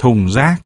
thùng rác.